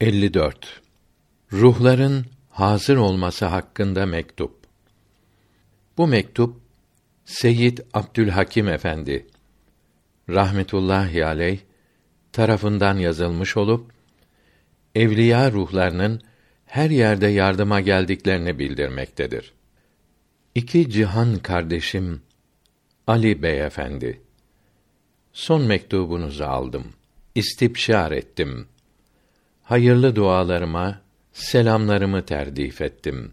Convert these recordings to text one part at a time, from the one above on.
54 Ruhların hazır olması hakkında mektup. Bu mektup Seyyid Abdülhakim Efendi rahmetullahi aleyh tarafından yazılmış olup evliya ruhlarının her yerde yardıma geldiklerini bildirmektedir. İki cihan kardeşim Ali Bey Efendi son mektubunuzu aldım. İstibşar ettim. Hayırlı dualarıma selamlarımı terdif ettim.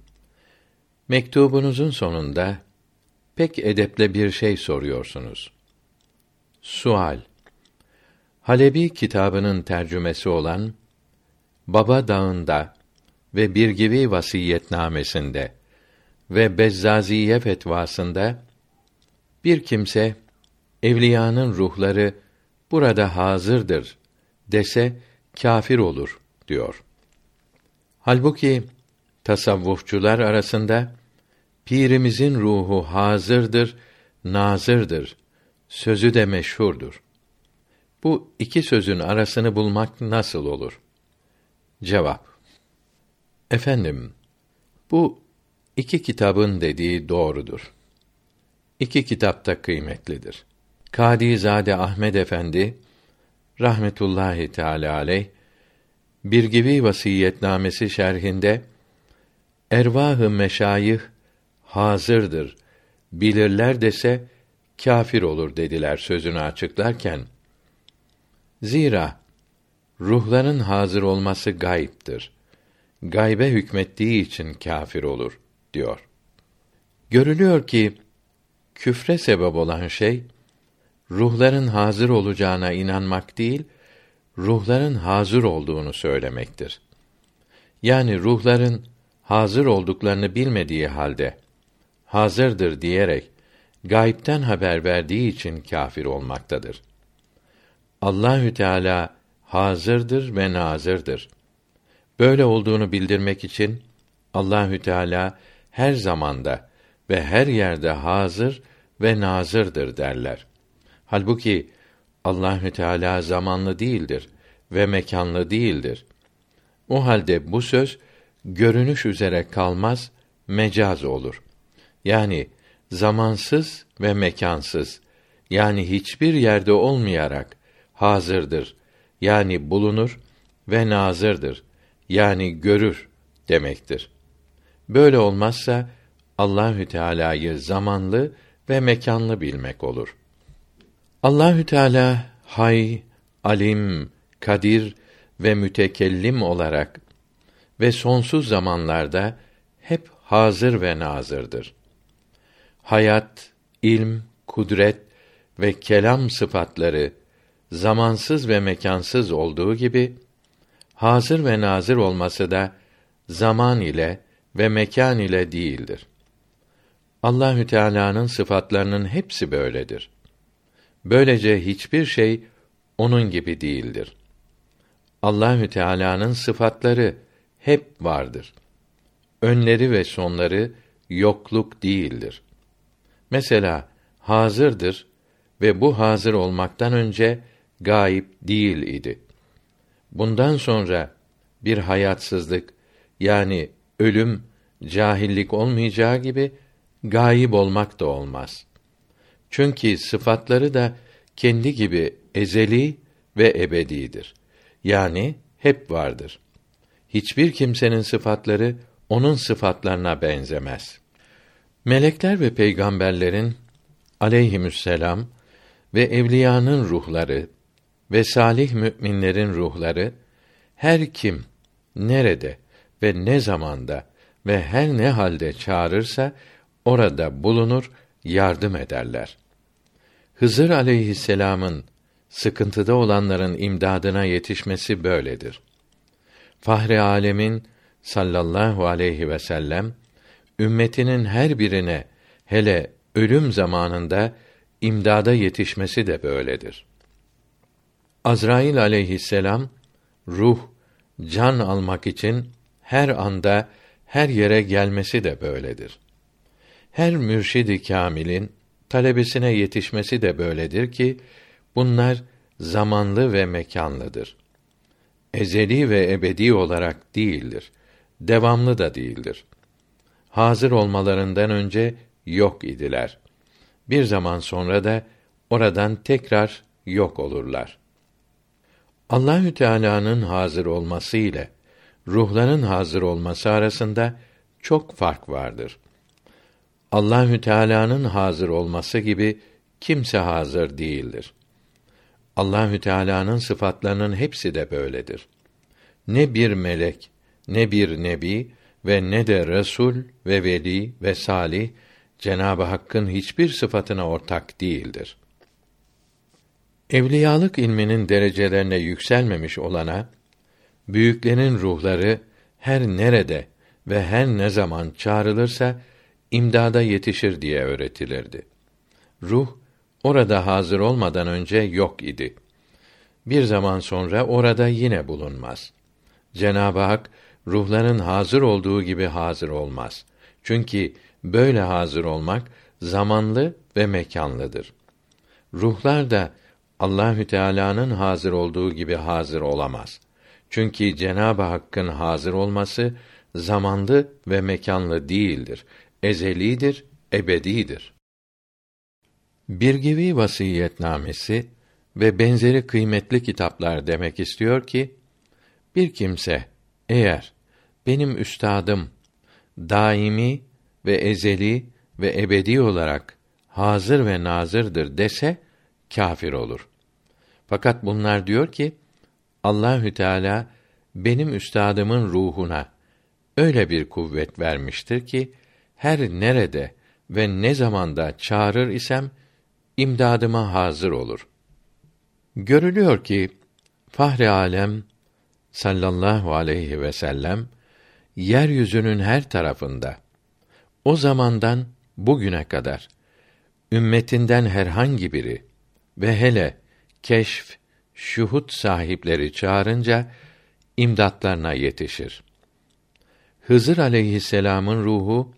Mektubunuzun sonunda pek edeple bir şey soruyorsunuz. Sual Halebi kitabının tercümesi olan Baba Dağı'nda ve Birgivi vasiyetnamesinde ve Bezzaziye fetvasında bir kimse evliyanın ruhları burada hazırdır dese kâfir olur diyor. Halbuki tasavvufçular arasında pirimizin ruhu hazırdır, nazırdır sözü de meşhurdur. Bu iki sözün arasını bulmak nasıl olur? Cevap Efendim, bu iki kitabın dediği doğrudur. İki kitap da kıymetlidir. Kadizade Ahmed Efendi rahmetullahi teala aleyh bir gibi vasiyetnamesi şerhinde ervahı meşayih hazırdır bilirler dese kâfir olur dediler sözünü açıklarken zira ruhların hazır olması gayiptir. Gaybe hükmettiği için kâfir olur diyor. Görülüyor ki küfre sebep olan şey ruhların hazır olacağına inanmak değil, ruhların hazır olduğunu söylemektir. Yani ruhların hazır olduklarını bilmediği halde hazırdır diyerek gaybten haber verdiği için kâfir olmaktadır. Allahü Teala hazırdır ve nazırdır. Böyle olduğunu bildirmek için Allahü Teala her zamanda ve her yerde hazır ve nazırdır derler. Halbuki Allahü Teala zamanlı değildir ve mekanlı değildir. O halde bu söz görünüş üzere kalmaz, mecaz olur. Yani zamansız ve mekansız yani hiçbir yerde olmayarak hazırdır yani bulunur ve nazırdır yani görür demektir. Böyle olmazsa Allahü Teala'yı zamanlı ve mekanlı bilmek olur. Allahü Teala hay, alim, kadir ve mütekellim olarak ve sonsuz zamanlarda hep hazır ve nazırdır hayat, ilm, kudret ve kelam sıfatları zamansız ve mekansız olduğu gibi hazır ve nazır olması da zaman ile ve mekan ile değildir. Allahü Teala'nın sıfatlarının hepsi böyledir. Böylece hiçbir şey onun gibi değildir. Allahü Teala'nın sıfatları hep vardır. Önleri ve sonları yokluk değildir. Mesela hazırdır ve bu hazır olmaktan önce gayip değil idi. Bundan sonra bir hayatsızlık yani ölüm, cahillik olmayacağı gibi gayip olmak da olmaz. Çünkü sıfatları da kendi gibi ezeli ve ebedidir. Yani hep vardır. Hiçbir kimsenin sıfatları onun sıfatlarına benzemez. Melekler ve peygamberlerin aleyhisselam ve evliyanın ruhları ve salih müminlerin ruhları her kim nerede ve ne zamanda ve her ne halde çağırırsa orada bulunur, yardım ederler. Hızır aleyhisselamın sıkıntıda olanların imdadına yetişmesi böyledir. Fahri alemin sallallahu aleyhi ve sellem ümmetinin her birine hele ölüm zamanında imdada yetişmesi de böyledir. Azrail aleyhisselam ruh can almak için her anda her yere gelmesi de böyledir. Her mürşidi kamilin talebesine yetişmesi de böyledir ki bunlar zamanlı ve mekanlıdır. ezeli ve ebedi olarak değildir. Devamlı da değildir. Hazır olmalarından önce yok idiler. Bir zaman sonra da oradan tekrar yok olurlar. Allahü Teala'nın hazır olması ile ruhların hazır olması arasında çok fark vardır. Allahü Teala'nın hazır olması gibi kimse hazır değildir. Allahü Teala'nın sıfatlarının hepsi de böyledir. Ne bir melek, ne bir nebi ve ne de resul ve veli ve salih Cenabı Hakk'ın hiçbir sıfatına ortak değildir. Evliyalık ilminin derecelerine yükselmemiş olana büyüklerin ruhları her nerede ve her ne zaman çağrılırsa imdada yetişir diye öğretilirdi. Ruh orada hazır olmadan önce yok idi. Bir zaman sonra orada yine bulunmaz. Cenab-ı Hak ruhların hazır olduğu gibi hazır olmaz. Çünkü böyle hazır olmak zamanlı ve mekanlıdır. Ruhlar da Allahü Teala'nın hazır olduğu gibi hazır olamaz. Çünkü Cenab-ı Hakk'ın hazır olması zamanlı ve mekanlı değildir. Ezelidir, ebedidir. Birgivi vasiyetnamesi ve benzeri kıymetli kitaplar demek istiyor ki bir kimse eğer benim üstadım daimi ve ezeli ve ebedi olarak hazır ve nazırdır dese kafir olur. Fakat bunlar diyor ki Allahü Teala benim üstadımın ruhuna öyle bir kuvvet vermiştir ki her nerede ve ne zamanda çağırır isem imdadıma hazır olur. Görülüyor ki Fahri Alem sallallahu aleyhi ve sellem yeryüzünün her tarafında o zamandan bugüne kadar ümmetinden herhangi biri ve hele keşf, şuhut sahipleri çağırınca imdatlarına yetişir. Hızır aleyhisselamın ruhu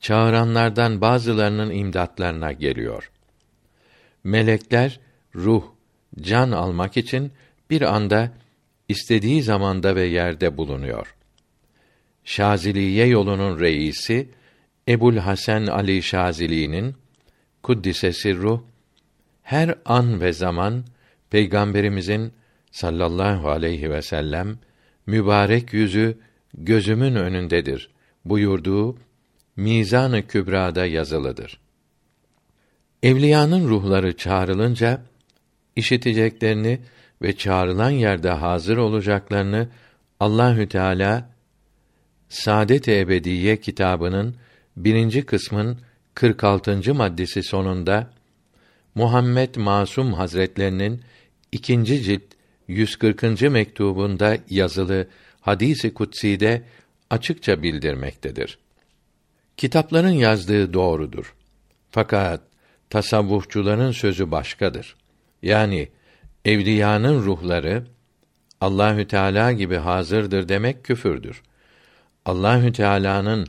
çağıranlardan bazılarının imdatlarına geliyor. Melekler ruh, can almak için bir anda istediği zamanda ve yerde bulunuyor. Şaziliye yolunun reisi Ebul Hasan Ali Şazili'nin kuddise sirruh her an ve zaman Peygamberimizin sallallahu aleyhi ve sellem mübarek yüzü gözümün önündedir buyurduğu Mizan-ı Kübra'da yazılıdır. Evliyanın ruhları çağrılınca işiteceklerini ve çağrılan yerde hazır olacaklarını Allahü Teala Saadet-i Ebediye kitabının birinci kısmın 46. maddesi sonunda Muhammed Masum Hazretlerinin ikinci cilt 140. mektubunda yazılı hadisi kutsi'de açıkça bildirmektedir. Kitapların yazdığı doğrudur. Fakat tasavvufçuların sözü başkadır. Yani evliyanın ruhları Allahü Teala gibi hazırdır demek küfürdür. Allahü Teala'nın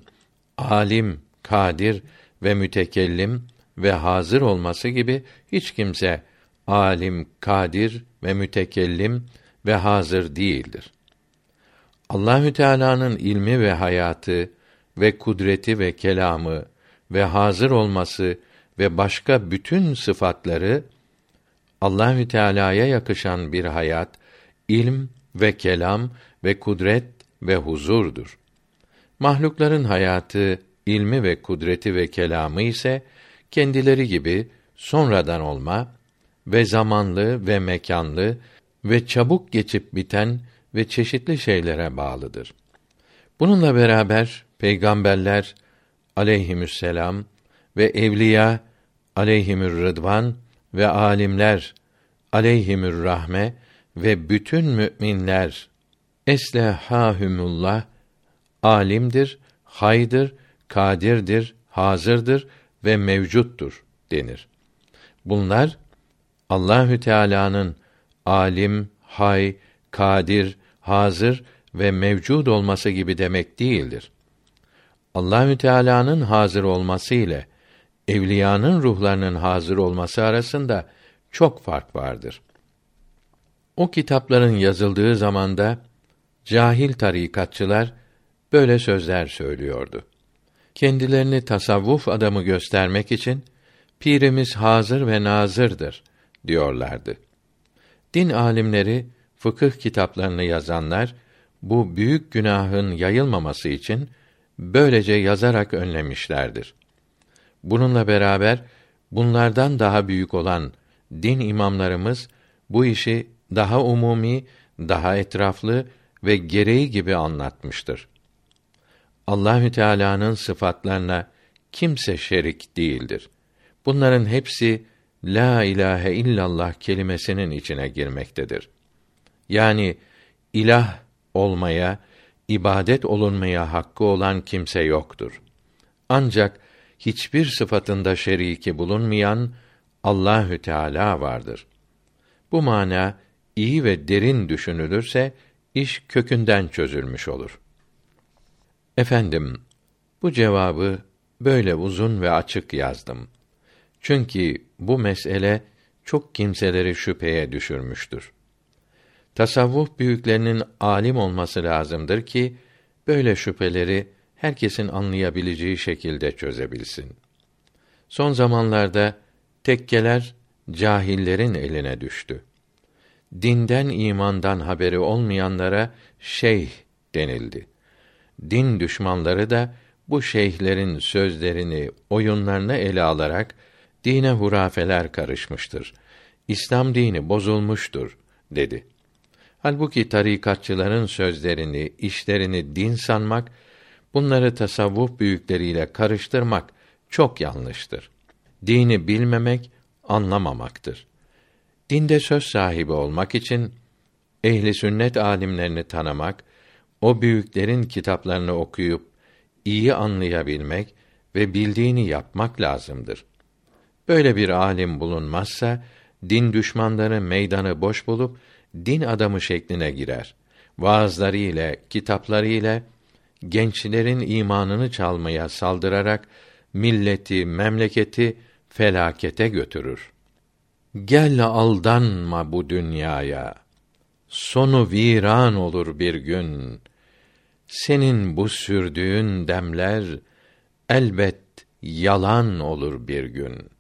alim, kadir ve mütekellim ve hazır olması gibi hiç kimse alim, kadir ve mütekellim ve hazır değildir. Allahü Teala'nın ilmi ve hayatı ve kudreti ve kelamı ve hazır olması ve başka bütün sıfatları Allahü Teala'ya yakışan bir hayat, ilm ve kelam ve kudret ve huzurdur. Mahlukların hayatı, ilmi ve kudreti ve kelamı ise kendileri gibi sonradan olma ve zamanlı ve mekanlı ve çabuk geçip biten ve çeşitli şeylere bağlıdır. Bununla beraber peygamberler aleyhisselam ve evliya aleyhimür rıdvan ve alimler aleyhimür rahme ve bütün müminler eslehâhumullah alimdir, haydır, kadirdir, hazırdır ve mevcuttur denir. Bunlar Allahü Teala'nın alim, hay, kadir, hazır ve mevcud olması gibi demek değildir. Allahü Teala'nın hazır olması ile evliyanın ruhlarının hazır olması arasında çok fark vardır. O kitapların yazıldığı zamanda cahil tarikatçılar böyle sözler söylüyordu. Kendilerini tasavvuf adamı göstermek için pirimiz hazır ve nazırdır diyorlardı. Din alimleri, fıkıh kitaplarını yazanlar bu büyük günahın yayılmaması için böylece yazarak önlemişlerdir. Bununla beraber bunlardan daha büyük olan din imamlarımız bu işi daha umumi, daha etraflı ve gereği gibi anlatmıştır. Allahü Teala'nın sıfatlarına kimse şerik değildir. Bunların hepsi la ilahe illallah kelimesinin içine girmektedir. Yani ilah olmaya, ibadet olunmaya hakkı olan kimse yoktur. Ancak hiçbir sıfatında şeriki bulunmayan Allahü Teala vardır. Bu mana iyi ve derin düşünülürse iş kökünden çözülmüş olur. Efendim, bu cevabı böyle uzun ve açık yazdım. Çünkü bu mesele çok kimseleri şüpheye düşürmüştür. Tasavvuf büyüklerinin alim olması lazımdır ki böyle şüpheleri herkesin anlayabileceği şekilde çözebilsin. Son zamanlarda tekkeler cahillerin eline düştü. Dinden imandan haberi olmayanlara şeyh denildi. Din düşmanları da bu şeyhlerin sözlerini, oyunlarını ele alarak dine hurafeler karışmıştır. İslam dini bozulmuştur dedi. Halbuki tarikatçıların sözlerini, işlerini din sanmak, bunları tasavvuf büyükleriyle karıştırmak çok yanlıştır. Dini bilmemek, anlamamaktır. Dinde söz sahibi olmak için ehli sünnet alimlerini tanımak, o büyüklerin kitaplarını okuyup iyi anlayabilmek ve bildiğini yapmak lazımdır. Böyle bir alim bulunmazsa din düşmanları meydanı boş bulup din adamı şekline girer. Vaazları ile, kitapları ile gençlerin imanını çalmaya saldırarak milleti, memleketi felakete götürür. Gel aldanma bu dünyaya. Sonu viran olur bir gün. Senin bu sürdüğün demler elbet yalan olur bir gün.''